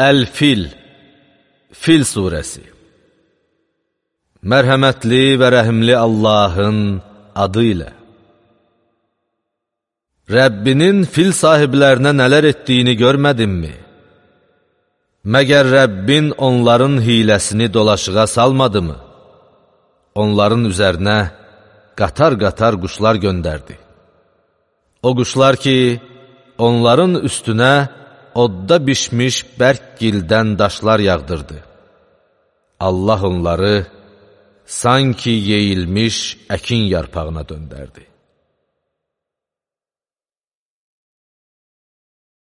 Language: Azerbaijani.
Əl-Fil Fil surəsi Mərhəmətli və rəhimli Allahın adı ilə Rəbbinin fil sahiblərinə nələr etdiyini görmədinmi? Məgər Rəbbin onların hiləsini dolaşığa salmadı mı? Onların üzərinə qatar-qatar quşlar göndərdi. O quşlar ki, onların üstünə odda bişmiş bərk gildən daşlar yağdırdı. Allah onları sanki yeyilmiş əkin yarpağına döndərdi.